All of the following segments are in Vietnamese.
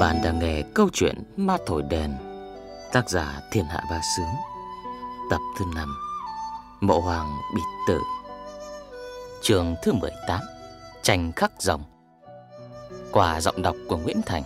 Bạn đang nghe câu chuyện Ma Thổi Đèn, Tác giả Thiên Hạ Ba Sướng, Tập thứ 5 Mộ Hoàng Bị Tử. Trường thứ 18 Tranh khắc dòng. Quả giọng đọc của Nguyễn Thành.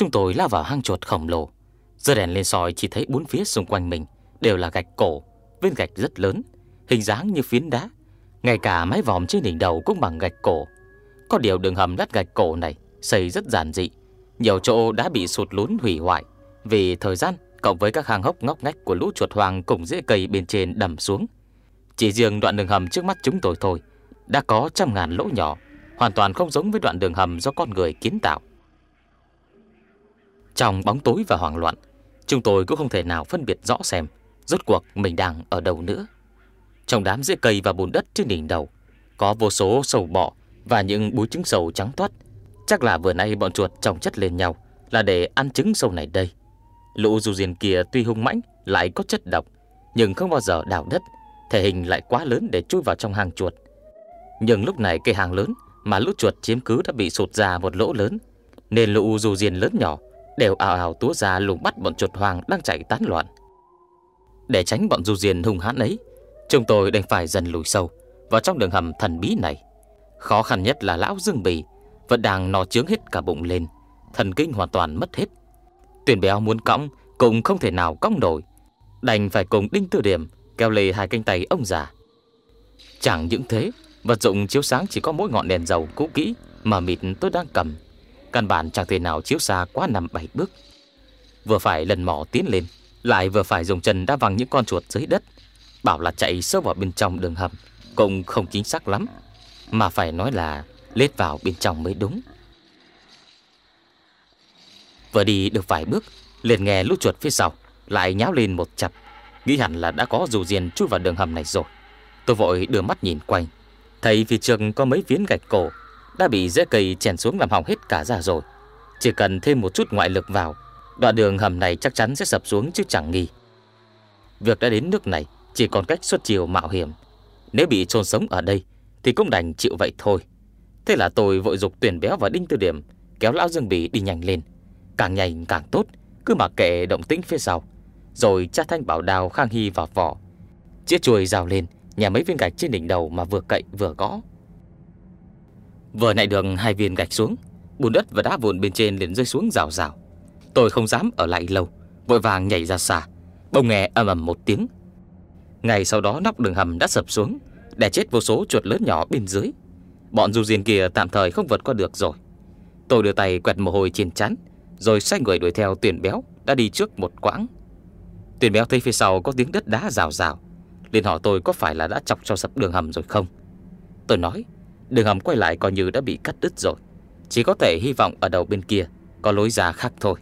Chúng tôi lao vào hang chuột khổng lồ. Giờ đèn lên soi chỉ thấy bốn phía xung quanh mình Đều là gạch cổ Viên gạch rất lớn, Hình dáng như phiến đá. Ngay cả mái vòm trên đỉnh đầu cũng bằng gạch cổ. Có điều đường hầm lát gạch cổ này Xây rất giản dị. Nhiều chỗ đã bị sụt lún hủy hoại. Vì thời gian, cộng với các hang hốc ngóc ngách Của lũ chuột hoàng cùng rễ cây bên trên đầm xuống, Chỉ riêng đoạn đường hầm trước mắt chúng tôi thôi Đã có trăm ngàn lỗ nhỏ, Hoàn toàn không giống với đoạn đường hầm do con người kiến tạo trong bóng tối và hoảng loạn, Chúng tôi cũng không thể nào phân biệt rõ xem Rốt cuộc mình đang ở đâu nữa. Trong đám rễ cây và bùn đất trên đỉnh đầu, Có vô số sầu bọ Và những búi trứng sầu trắng toát. Chắc là vừa nay bọn chuột trồng chất lên nhau Là để ăn trứng sầu này đây. Lũ dù diền kia tuy hung mãnh, Lại có chất độc, Nhưng không bao giờ đào đất, Thể hình lại quá lớn để chui vào trong hang chuột. Nhưng lúc này cây hàng lớn Mà lũ chuột chiếm cứ đã bị sụt ra một lỗ lớn, Nên lũ dù diền lớn nhỏ đều ảo ảo túa ra lùng bắt bọn chuột hoàng đang chạy tán loạn. Để tránh bọn du diền hung hãn ấy, chúng tôi đành phải dần lùi sâu vào trong đường hầm thần bí này. Khó khăn nhất là lão Dương Bì vẫn đang no trướng hết cả bụng lên, thần kinh hoàn toàn mất hết. Tuyển béo muốn cõng cũng không thể nào cõng nổi, đành phải cùng Đinh Tư Điểm kéo lê hai cánh tay ông già. Chẳng những thế, vật dụng chiếu sáng chỉ có mỗi ngọn đèn dầu cũ kỹ mà mịt tôi đang cầm Căn bản chẳng thể nào chiếu xa quá năm bảy bước. Vừa phải lần mỏ tiến lên, Lại vừa phải dùng chân đá văng những con chuột dưới đất. Bảo là chạy sâu vào bên trong đường hầm, Cũng không chính xác lắm, Mà phải nói là lết vào bên trong mới đúng. Vừa đi được vài bước, liền nghe lũ chuột phía sau Lại nháo lên một chập. Nghĩ hẳn là đã có dù diền chui vào đường hầm này rồi. Tôi vội đưa mắt nhìn quanh, Thấy phía trường có mấy viên gạch cổ đã bị rễ cây chèn xuống làm hỏng hết cả ra rồi. Chỉ cần thêm một chút ngoại lực vào, đoạn đường hầm này chắc chắn sẽ sập xuống chứ chẳng nghi. Việc đã đến nước này chỉ còn cách xuất chiều mạo hiểm. Nếu bị chôn sống ở đây thì cũng đành chịu vậy thôi. Thế là tôi vội dục tuyển béo và đinh tư điểm kéo lão Dương Bỉ đi nhanh lên. Càng nhanh càng tốt, cứ mặc kệ động tĩnh phía sau. Rồi cha thanh bảo đào khang hy vào vỏ. Chiếc chuôi rào lên, nhà mấy viên gạch trên đỉnh đầu mà vừa cậy vừa gõ. Vừa nãy đường hai viên gạch xuống, Bùn đất và đá vụn bên trên liền rơi xuống rào rào. Tôi không dám ở lại lâu, Vội vàng nhảy ra xa Bông nghe ầm ầm một tiếng. Ngày sau đó nóc đường hầm đã sập xuống, đè chết vô số chuột lớn nhỏ bên dưới. Bọn du diên kia tạm thời không vượt qua được rồi. Tôi đưa tay quẹt mồ hôi trên chán Rồi xoay người đuổi theo tuyển béo Đã đi trước một quãng. Tuyển béo thấy phía sau có tiếng đất đá rào rào, liền hỏi tôi có phải là đã chọc cho sập đường hầm rồi không? Tôi nói Đường hầm quay lại coi như đã bị cắt đứt rồi. Chỉ có thể hy vọng ở đầu bên kia Có lối ra khác thôi.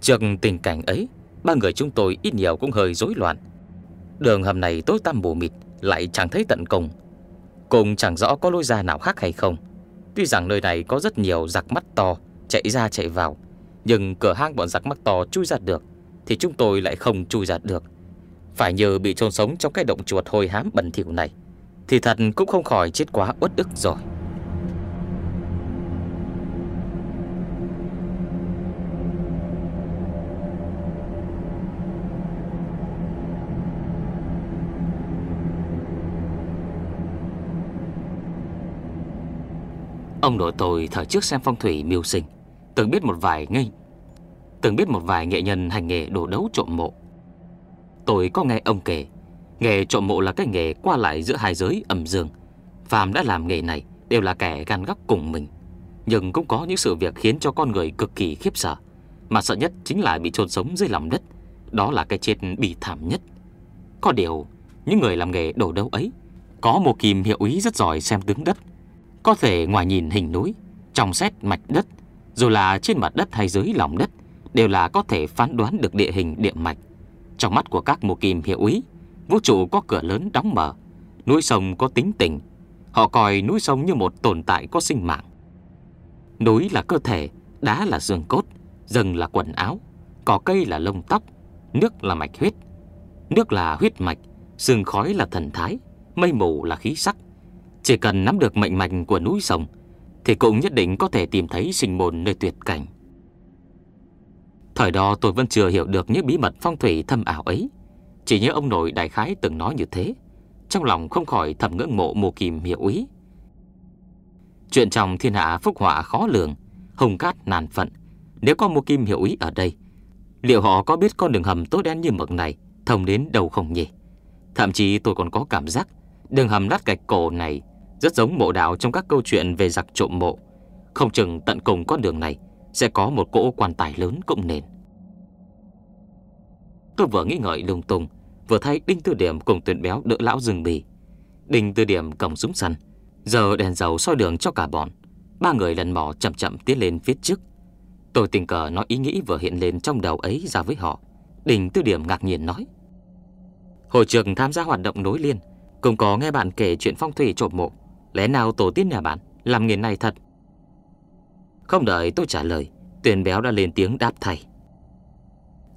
Trước tình cảnh ấy, Ba người chúng tôi ít nhiều cũng hơi rối loạn. Đường hầm này tối tăm mù mịt, Lại chẳng thấy tận cùng. Cùng chẳng rõ có lối ra nào khác hay không. Tuy rằng nơi này có rất nhiều giặc mắt to Chạy ra chạy vào, Nhưng cửa hang bọn giặc mắt to chui ra được Thì chúng tôi lại không chui ra được. Phải nhờ bị chôn sống trong cái động chuột hôi hám bẩn thỉu này thì thật cũng không khỏi chết quá uất ức rồi. Ông nội tôi thời trước xem phong thủy miêu sinh, Từng biết một vài ngây, Từng biết một vài nghệ nhân hành nghề đổ đấu trộm mộ. Tôi có nghe ông kể Nghề trộm mộ là cái nghề qua lại giữa hai giới âm dương. Phàm đã làm nghề này đều là kẻ gan góc cùng mình. Nhưng cũng có những sự việc khiến cho con người cực kỳ khiếp sợ. Mà sợ nhất chính là bị chôn sống dưới lòng đất. Đó là cái chết bị thảm nhất. Có điều, những người làm nghề đổ đâu ấy có một kim hiệu ý rất giỏi xem tướng đất. Có thể ngoài nhìn hình núi, trong xét mạch đất, dù là trên mặt đất hay dưới lòng đất, đều là có thể phán đoán được địa hình địa mạch. Trong mắt của các mô kim hiệu ý, Vũ trụ có cửa lớn đóng mở, Núi sông có tính tình. Họ coi núi sông như một tồn tại có sinh mạng. Núi là cơ thể, Đá là xương cốt, Rừng là quần áo, Cỏ cây là lông tóc, Nước là mạch huyết. Nước là huyết mạch Sương khói là thần thái, Mây mù là khí sắc. Chỉ cần nắm được mệnh mạch của núi sông, Thì cũng nhất định có thể tìm thấy sinh môn nơi tuyệt cảnh. Thời đó tôi vẫn chưa hiểu được những bí mật phong thủy thâm ảo ấy. Chỉ nhớ ông nội đại khái từng nói như thế. Trong lòng không khỏi thầm ngưỡng mộ mù kìm hiệu ý. Chuyện trong thiên hạ phúc họa khó lường hồng cát nàn phận. Nếu có mù kim hiệu ý ở đây, Liệu họ có biết con đường hầm tối đen như mực này Thông đến đâu không nhỉ? Thậm chí tôi còn có cảm giác Đường hầm lát gạch cổ này Rất giống mộ đạo trong các câu chuyện về giặc trộm mộ. Không chừng tận cùng con đường này Sẽ có một cỗ quan tài lớn cũng nền. Tôi vừa nghĩ ngợi lung tung, Vừa thấy Đinh Tư Điểm cùng tuyển béo đỡ lão rừng bì. Đinh Tư Điểm cầm súng săn, Giờ đèn dầu soi đường cho cả bọn. Ba người lần mò chậm chậm tiến lên phía trước. Tôi tình cờ nói ý nghĩ vừa hiện lên trong đầu ấy ra với họ. Đinh Tư Điểm ngạc nhiên nói Hồi trường tham gia hoạt động nối liên, Cũng có nghe bạn kể chuyện phong thủy trộm mộ. Lẽ nào tổ tiên nhà bạn Làm nghề này thật? Không đợi tôi trả lời Tuyền béo đã lên tiếng đáp thay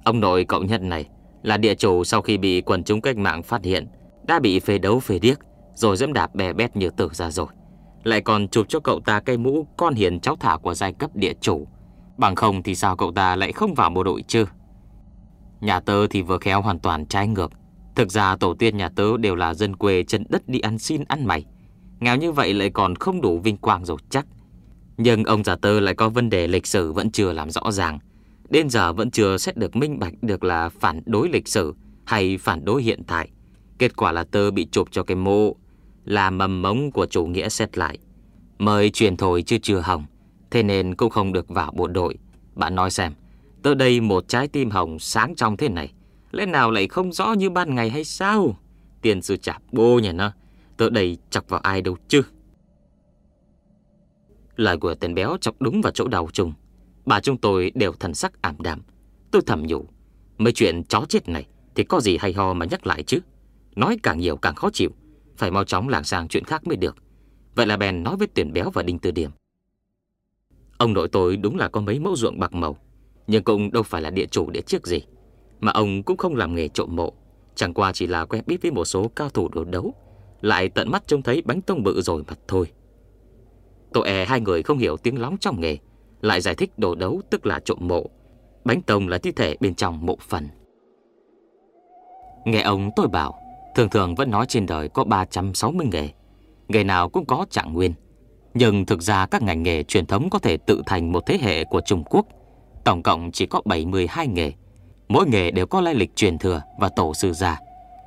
Ông nội cậu nhận này là địa chủ sau khi bị quần chúng cách mạng phát hiện, Đã bị phê đấu phê điếc, Rồi dẫm đạp bè bét như tử ra rồi. Lại còn chụp cho cậu ta cây mũ Con hiền cháu thả của giai cấp địa chủ. Bằng không thì sao cậu ta lại không vào bộ đội chứ? Nhà tớ thì vừa khéo hoàn toàn trái ngược. Thực ra tổ tiên nhà tớ đều là dân quê chân đất đi ăn xin ăn mày. Nghèo như vậy lại còn không đủ vinh quang rồi chắc. Nhưng ông già tớ lại có vấn đề lịch sử vẫn chưa làm rõ ràng. Đến giờ vẫn chưa xét được minh bạch được là phản đối lịch sử hay phản đối hiện tại. Kết quả là tớ bị chụp cho cái mộ Là mầm mống của chủ nghĩa xét lại. Mời truyền thổi chứ chưa hỏng, Thế nên cũng không được vào bộ đội. Bạn nói xem Tớ đây một trái tim hồng sáng trong thế này, Lẽ nào lại không rõ như ban ngày hay sao? Tiền sư chạp bô nhà nó Tớ đây chọc vào ai đâu chứ? Lời của tên béo chọc đúng vào chỗ đầu trùng. Bà chúng tôi đều thần sắc ảm đạm. Tôi thầm nhủ, Mấy chuyện chó chết này Thì có gì hay ho mà nhắc lại chứ? Nói càng nhiều càng khó chịu, Phải mau chóng làng sang chuyện khác mới được. Vậy là bèn nói với tuyển béo và đinh tư điểm. Ông nội tôi đúng là có mấy mẫu ruộng bạc màu, Nhưng cũng đâu phải là địa chủ địa chiếc gì, Mà ông cũng không làm nghề trộm mộ. Chẳng qua chỉ là quen biết với một số cao thủ đồ đấu, Lại tận mắt trông thấy bánh tông bự rồi mà thôi. Tôi e hai người không hiểu tiếng lóng trong nghề lại giải thích đồ đấu tức là trộm mộ Bánh tông là thi thể bên trong mộ phần Nghe ông tôi bảo Thường thường vẫn nói trên đời có 360 nghề Nghề nào cũng có trạng nguyên nhưng thực ra các ngành nghề truyền thống có thể tự thành một thế hệ của Trung Quốc. Tổng cộng chỉ có 72 nghề. Mỗi nghề đều có lai lịch truyền thừa và tổ sư già.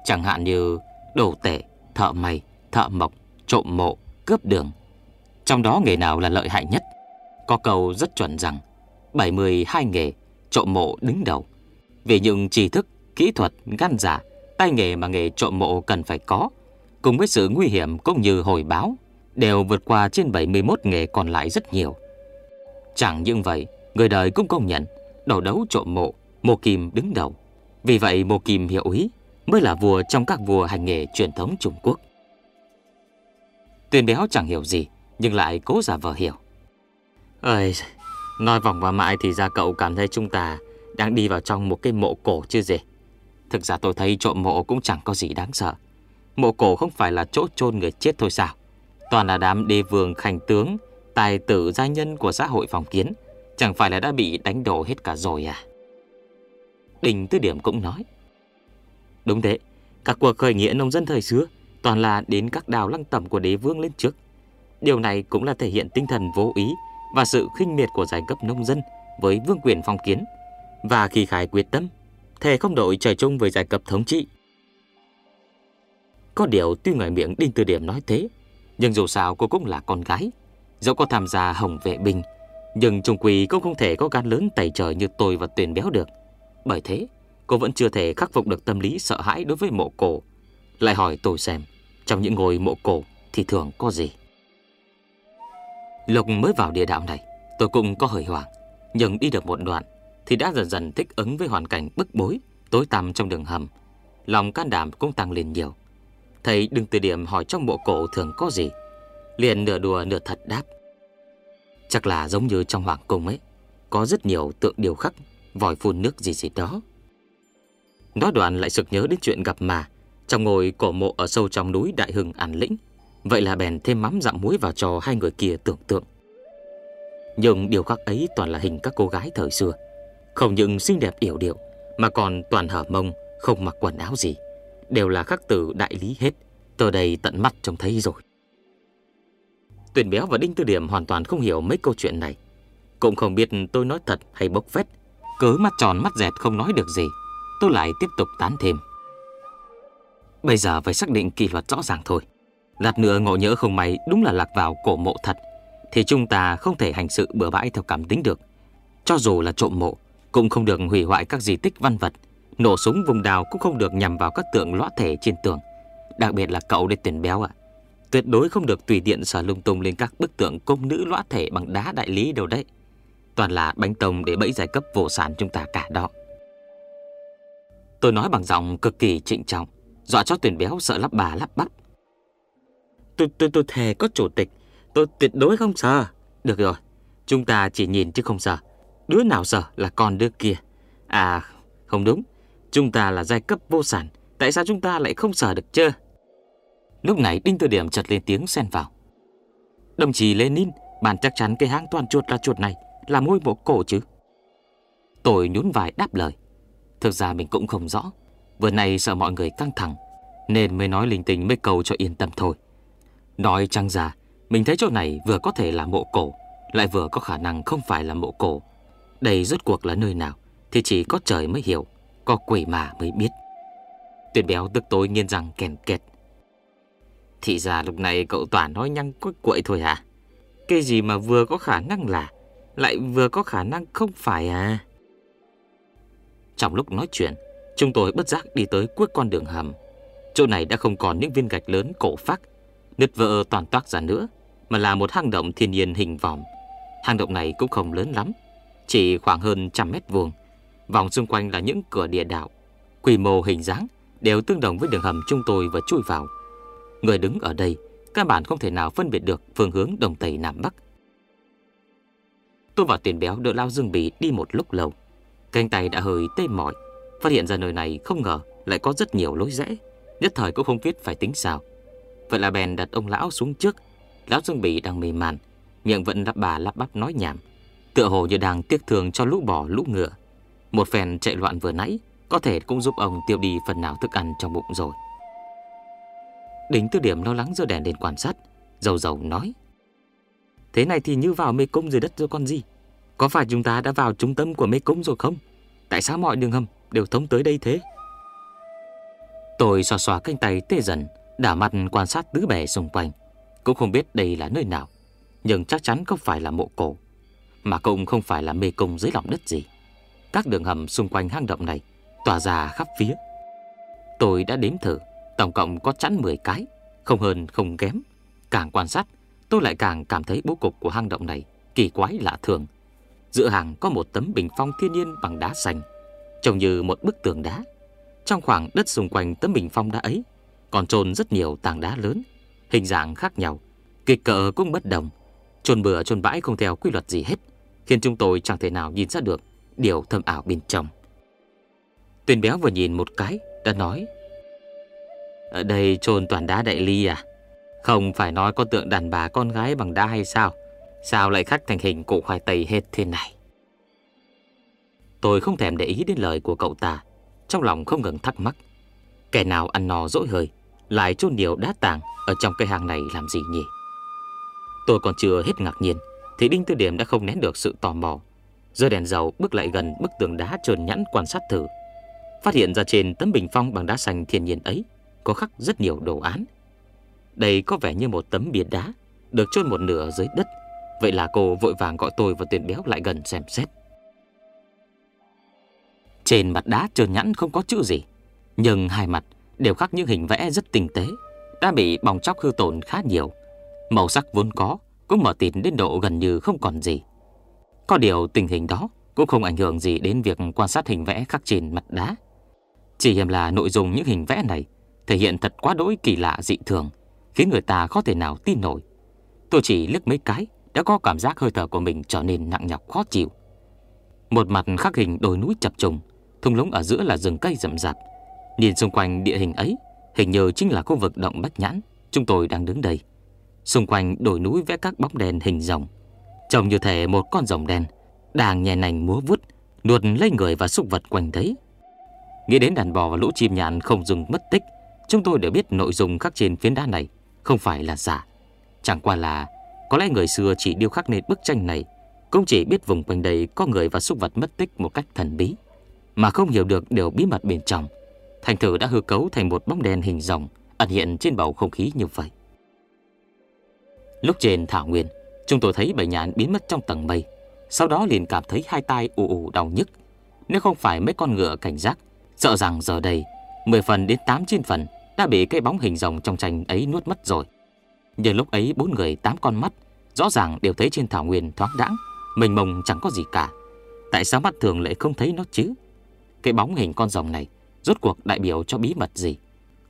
Chẳng hạn như đồ tể, thợ mày, thợ mộc, trộm mộ, cướp đường. Trong đó nghề nào là lợi hại nhất? Có câu rất chuẩn rằng 72 nghề, trộm mộ đứng đầu. Vì những tri thức, kỹ thuật, gan giả, tay nghề mà nghề trộm mộ cần phải có, cùng với sự nguy hiểm cũng như hồi báo đều vượt qua trên 71 nghề còn lại rất nhiều. Chẳng những vậy, người đời cũng công nhận đầu đấu trộm mộ, Mộ Kim đứng đầu. Vì vậy Mộ Kim hiệu ý mới là vua trong các vua hành nghề truyền thống Trung Quốc. Tuyên béo chẳng hiểu gì, nhưng lại cố giả vờ hiểu. Ơi, nói vòng và mãi thì ra cậu cảm thấy chúng ta đang đi vào trong một cái mộ cổ chứ gì. Thực ra tôi thấy trộm mộ cũng chẳng có gì đáng sợ. Mộ cổ không phải là chỗ chôn người chết thôi sao? Toàn là đám đế vương khanh tướng Tài tử gia nhân của xã hội phòng kiến Chẳng phải là đã bị đánh đổ hết cả rồi à Đình Tư Điểm cũng nói Đúng thế Các cuộc khởi nghĩa nông dân thời xưa Toàn là đến các đào lăng tẩm của đế vương lên trước Điều này cũng là thể hiện tinh thần vô ý và sự khinh miệt của giai cấp nông dân Với vương quyền phong kiến. Và khi khai quyết tâm, Thề không đội trời chung với giai cấp thống trị. Có điều tuy ngoài miệng Đinh từ Điểm nói thế, nhưng dù sao cô cũng là con gái, Dẫu có tham gia hồng vệ binh Nhưng trung quỳ cũng không thể có gan lớn tẩy trời như tôi và tuyển béo được. Bởi thế, Cô vẫn chưa thể khắc phục được tâm lý sợ hãi đối với mộ cổ. Lại hỏi tôi xem, Trong những ngôi mộ cổ thì thường có gì? Lục mới vào địa đạo này Tôi cũng có hơi hoảng. Nhưng đi được một đoạn Thì đã dần dần thích ứng với hoàn cảnh bức bối Tối tăm trong đường hầm. Lòng can đảm cũng tăng lên nhiều. Thầy đừng từ điểm hỏi trong bộ cổ thường có gì. Liền nửa đùa nửa thật đáp. Chắc là giống như trong hoàng cung ấy có rất nhiều tượng điều khắc, vòi phun nước gì gì đó. Nói đoạn lại sực nhớ đến chuyện gặp mà trong ngôi cổ mộ ở sâu trong núi Đại Hưng An Lĩnh. Vậy là bèn thêm mắm dặm muối vào cho hai người kia tưởng tượng. Nhưng điều khắc ấy toàn là hình các cô gái thời xưa. Không những xinh đẹp yểu điệu, mà còn toàn hở mông, không mặc quần áo gì. Đều là khắc từ đại lý hết. Tôi đây tận mắt trông thấy rồi. Tuyển béo và Đinh Tư Điểm hoàn toàn không hiểu mấy câu chuyện này. Cũng không biết tôi nói thật hay bốc phét. Cớ mắt tròn mắt dẹt không nói được gì. Tôi lại tiếp tục tán thêm. Bây giờ phải xác định kỷ luật rõ ràng thôi. Lát nữa ngộ nhỡ không may đúng là lạc vào cổ mộ thật thì chúng ta không thể hành sự bừa bãi theo cảm tính được. Cho dù là trộm mộ, cũng không được hủy hoại các di tích văn vật. Nổ súng vùng đào cũng không được nhằm vào các tượng lõa thể trên tường. Đặc biệt là cậu để tiền béo ạ. Tuyệt đối không được tùy tiện sở lung tung lên các bức tượng công nữ lõa thể bằng đá đại lý đâu đấy. Toàn là bánh tông để bẫy giải cấp vô sản chúng ta cả đó. Tôi nói bằng giọng cực kỳ trịnh trọng, dọa cho tuyển béo sợ lắp bà lắp bắp. Tôi, tôi, tôi thề có chủ tịch, tôi tuyệt đối không sợ. Được rồi, chúng ta chỉ nhìn chứ không sợ. Đứa nào sợ là con đứa kia. À, không đúng, chúng ta là giai cấp vô sản, tại sao chúng ta lại không sợ được chưa? Lúc này Đinh Tư Điểm chợt lên tiếng xen vào. Đồng chí Lenin, bạn chắc chắn cái hang toàn chuột là chuột này là ngôi mộ cổ chứ? Tôi nhún vai đáp lời. Thực ra mình cũng không rõ. Vừa nay sợ mọi người căng thẳng, nên mới nói linh tinh mấy câu cho yên tâm thôi. Nói chăng ra, mình thấy chỗ này vừa có thể là mộ cổ, lại vừa có khả năng không phải là mộ cổ. Đây rốt cuộc là nơi nào thì chỉ có trời mới hiểu, có quỷ mà mới biết. Tuyệt béo tức tối nghiên rằng kèn kẹt. Thì ra lúc này cậu toàn nói nhăng quất quậy thôi hả? Cái gì mà vừa có khả năng là, lại vừa có khả năng không phải à? Trong lúc nói chuyện, chúng tôi bất giác đi tới cuối con đường hầm. Chỗ này đã không còn những viên gạch lớn cổ phác, nứt vỡ toàn toát ra nữa, mà là một hang động thiên nhiên hình vòng. Hang động này cũng không lớn lắm, chỉ khoảng hơn trăm mét vuông. Vòng xung quanh là những cửa địa đạo, quy mô hình dáng đều tương đồng với đường hầm chúng tôi vừa chui vào. Người đứng ở đây, các bạn không thể nào phân biệt được phương hướng đông tây nam bắc. Tôi và tiền béo đỡ lao dương bì đi một lúc lâu. Cánh tay đã hơi tê mỏi, phát hiện ra nơi này không ngờ lại có rất nhiều lối rẽ, nhất thời cũng không biết phải tính sao. Vậy là bèn đặt ông lão xuống trước, lão Dương Bỉ đang mềm màn miệng vẫn lắp bà lắp bắp nói nhảm, tựa hồ như đang tiếc thương cho lũ bò lũ ngựa. Một phen chạy loạn vừa nãy, có thể cũng giúp ông tiêu đi phần nào thức ăn trong bụng rồi. Đính tư điểm lo lắng giữa đèn lên quan sát, dầu dầu nói. Thế này thì như vào mê cung dưới đất rồi con gì? Có phải chúng ta đã vào trung tâm của mê cung rồi không? Tại sao mọi đường hầm đều thông tới đây thế? Tôi xòa xòa cánh tay tê dần, đảo mặt quan sát tứ bề xung quanh. Cũng không biết đây là nơi nào, nhưng chắc chắn không phải là mộ cổ, mà cũng không phải là mê cung dưới lòng đất gì. Các đường hầm xung quanh hang động này tỏa ra khắp phía. Tôi đã đếm thử, tổng cộng có chẵn 10 cái, không hơn không kém. Càng quan sát, tôi lại càng cảm thấy bố cục của hang động này kỳ quái lạ thường. Giữa hàng có một tấm bình phong thiên nhiên bằng đá xanh, trông như một bức tường đá. Trong khoảng đất xung quanh tấm bình phong đá ấy, còn trôn rất nhiều tảng đá lớn, hình dạng khác nhau, kịch cỡ cũng bất đồng. Trôn bừa trôn bãi không theo quy luật gì hết, khiến chúng tôi chẳng thể nào nhìn ra được điều thâm ảo bên trong. Tuyền béo vừa nhìn một cái, đã nói Ở đây trôn toàn đá đại ly à? Không phải nói có tượng đàn bà con gái bằng đá hay sao? Sao lại khắc thành hình cụ khoai tây hết thế này? Tôi không thèm để ý đến lời của cậu ta, trong lòng không ngừng thắc mắc. Kẻ nào ăn no dỗi hơi, lại chôn nhiều đá tàng ở trong cây hàng này làm gì nhỉ? Tôi còn chưa hết ngạc nhiên, thì Đinh Tư Điểm đã không nén được sự tò mò. Giơ đèn dầu bước lại gần bức tường đá trơn nhẵn quan sát thử. Phát hiện ra trên tấm bình phong bằng đá xanh thiên nhiên ấy có khắc rất nhiều đồ án. Đây có vẻ như một tấm bia đá được chôn một nửa dưới đất. Vậy là cô vội vàng gọi tôi và tuyển béo lại gần xem xét. Trên mặt đá trơn nhẵn không có chữ gì, nhưng hai mặt đều khắc những hình vẽ rất tinh tế, đã bị bong chóc hư tổn khá nhiều. Màu sắc vốn có cũng mở tịt đến độ gần như không còn gì. Có điều tình hình đó cũng không ảnh hưởng gì đến việc quan sát hình vẽ khắc trên mặt đá. Chỉ hiểm là nội dung những hình vẽ này thể hiện thật quá đỗi kỳ lạ dị thường, khiến người ta khó thể nào tin nổi. Tôi chỉ liếc mấy cái đã có cảm giác hơi thở của mình trở nên nặng nhọc khó chịu. Một mặt khắc hình đồi núi chập trùng, thung lũng ở giữa là rừng cây rậm rạp. Nhìn xung quanh địa hình ấy, hình như chính là khu vực động Bách Nhãn, chúng tôi đang đứng đây. Xung quanh đồi núi vẽ các bóng đèn hình rồng, trông như thể một con rồng đen đang nhẹ nành múa vút, Nuột lấy người và súc vật quanh đấy. Nghĩ đến đàn bò và lũ chim nhạn không dừng mất tích, chúng tôi đều biết nội dung khắc trên phiến đá này không phải là giả. Chẳng qua là có lẽ người xưa chỉ điêu khắc nên bức tranh này cũng chỉ biết vùng quanh đây có người và súc vật mất tích một cách thần bí, mà không hiểu được điều bí mật bên trong. Thành thử đã hư cấu thành một bóng đèn hình rồng ẩn hiện trên bầu không khí như vậy. Lúc trên thảo nguyên, chúng tôi thấy bảy nhạn biến mất trong tầng mây, sau đó liền cảm thấy hai tai ù ù đau nhức. Nếu không phải mấy con ngựa cảnh giác, sợ rằng giờ đây 10 phần đến 8 9 phần đã bị cái bóng hình rồng trong tranh ấy nuốt mất rồi. Nhưng lúc ấy bốn người tám con mắt rõ ràng đều thấy trên thảo nguyên thoáng đãng, mình mông chẳng có gì cả. Tại sao mắt thường lại không thấy nó chứ? Cái bóng hình con rồng này rốt cuộc đại biểu cho bí mật gì?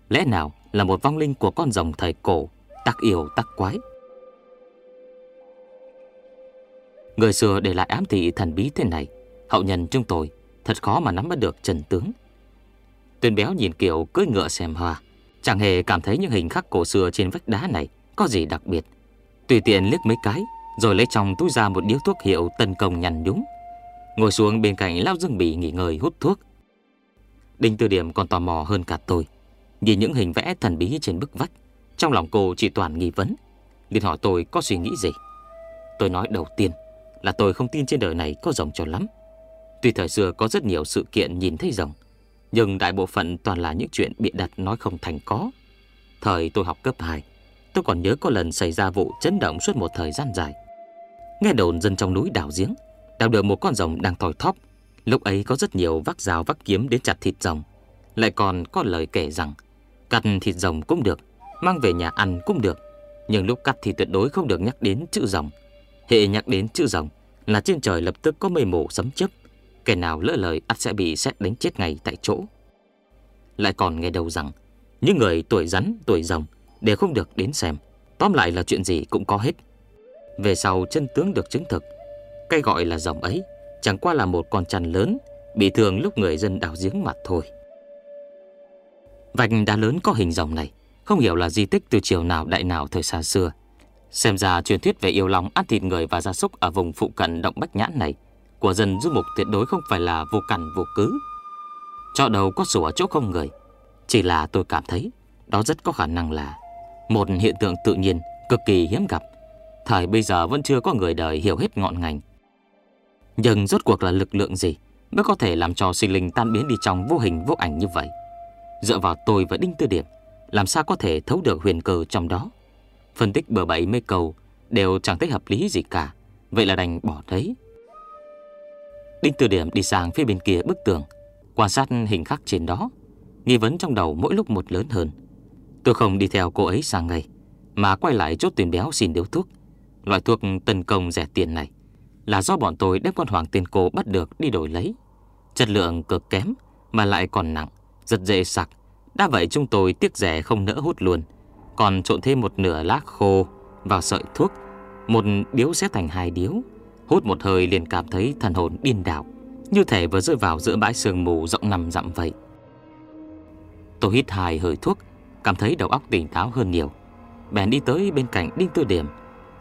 Lẽ nào là một vong linh của con rồng thời cổ, tắc yêu tắc quái? Người xưa để lại ám thị thần bí thế này, hậu nhân chúng tôi thật khó mà nắm bắt được trần tướng. Tuyên béo nhìn kiểu cưỡi ngựa xem hoa, chẳng hề cảm thấy những hình khắc cổ xưa trên vách đá này có gì đặc biệt. Tùy tiện liếc mấy cái, rồi lấy trong túi ra một điếu thuốc hiệu tân công nhằn nhúng. Ngồi xuống bên cạnh Lao Dương Bỉ nghỉ ngơi hút thuốc. Đinh Tư Điểm còn tò mò hơn cả tôi. Nhìn những hình vẽ thần bí trên bức vách, trong lòng cô chỉ toàn nghi vấn. liền hỏi tôi có suy nghĩ gì. Tôi nói đầu tiên là tôi không tin trên đời này có rồng cho lắm. Tuy thời xưa có rất nhiều sự kiện nhìn thấy rồng, nhưng đại bộ phận toàn là những chuyện bị đặt nói không thành có. Thời tôi học cấp 2, tôi còn nhớ có lần xảy ra vụ chấn động suốt một thời gian dài. Nghe đồn dân trong núi đảo giếng, đào được một con rồng đang thòi thóp. Lúc ấy có rất nhiều vác rào vác kiếm đến chặt thịt rồng. Lại còn có lời kể rằng, cắt thịt rồng cũng được, mang về nhà ăn cũng được. Nhưng lúc cắt thì tuyệt đối không được nhắc đến chữ rồng. Hệ nhắc đến chữ rồng là trên trời lập tức có mây mù sấm chớp. Kẻ nào lỡ lời ắt sẽ bị xét đánh chết ngay tại chỗ. Lại còn nghe đầu rằng, những người tuổi rắn, tuổi rồng đều không được đến xem. Tóm lại là chuyện gì cũng có hết. Về sau chân tướng được chứng thực, cái gọi là rồng ấy chẳng qua là một con chăn lớn bị thương lúc người dân đào giếng mặt thôi. Vạch đá lớn có hình rồng này, không hiểu là di tích từ triều nào đại nào thời xa xưa. Xem ra truyền thuyết về yêu lòng ăn thịt người và gia súc ở vùng phụ cận động Bách Nhãn này của dân du mục tuyệt đối không phải là vô cằn vô cứ. Cho đầu có sủa chỗ không người, chỉ là tôi cảm thấy đó rất có khả năng là một hiện tượng tự nhiên cực kỳ hiếm gặp. Thời bây giờ vẫn chưa có người đời hiểu hết ngọn ngành. Nhưng rốt cuộc là lực lượng gì mới có thể làm cho sinh linh tan biến đi trong vô hình vô ảnh như vậy? Dựa vào tôi và Đinh Tư Điểm, làm sao có thể thấu được huyền cơ trong đó? Phân tích bờ bẫy mê cầu đều chẳng thấy hợp lý gì cả, vậy là đành bỏ đấy. Đinh Tư Điểm đi sang phía bên kia bức tường, quan sát hình khắc trên đó, nghi vấn trong đầu mỗi lúc một lớn hơn. Tôi không đi theo cô ấy sang ngay, mà quay lại chốt tiền béo xin điếu thuốc. Loại thuốc tấn công rẻ tiền này là do bọn tôi đem con hoàng tiền cô bắt được đi đổi lấy. Chất lượng cực kém mà lại còn nặng, rất dễ sặc. Đã vậy chúng tôi tiếc rẻ không nỡ hút luôn, còn trộn thêm một nửa lá khô vào sợi thuốc, một điếu sẽ thành hai điếu. Hút một hơi liền cảm thấy thần hồn điên đảo, như thể vừa rơi vào giữa bãi sương mù rộng nằm dặm vậy. Tôi hít hai hơi thuốc, cảm thấy đầu óc tỉnh táo hơn nhiều. Bèn đi tới bên cạnh Đinh Tư Điểm,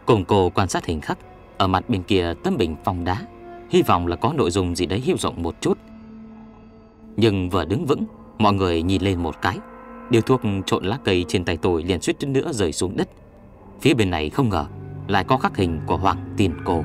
cùng cô quan sát hình khắc ở mặt bên kia tấm bình phong đá, hy vọng là có nội dung gì đấy hiệu rộng một chút. Nhưng vừa đứng vững, mọi người nhìn lên một cái, điều thuốc trộn lá cây trên tay tôi liền suýt nữa rơi xuống đất. Phía bên này không ngờ lại có khắc hình của Hoàng tiền Cô.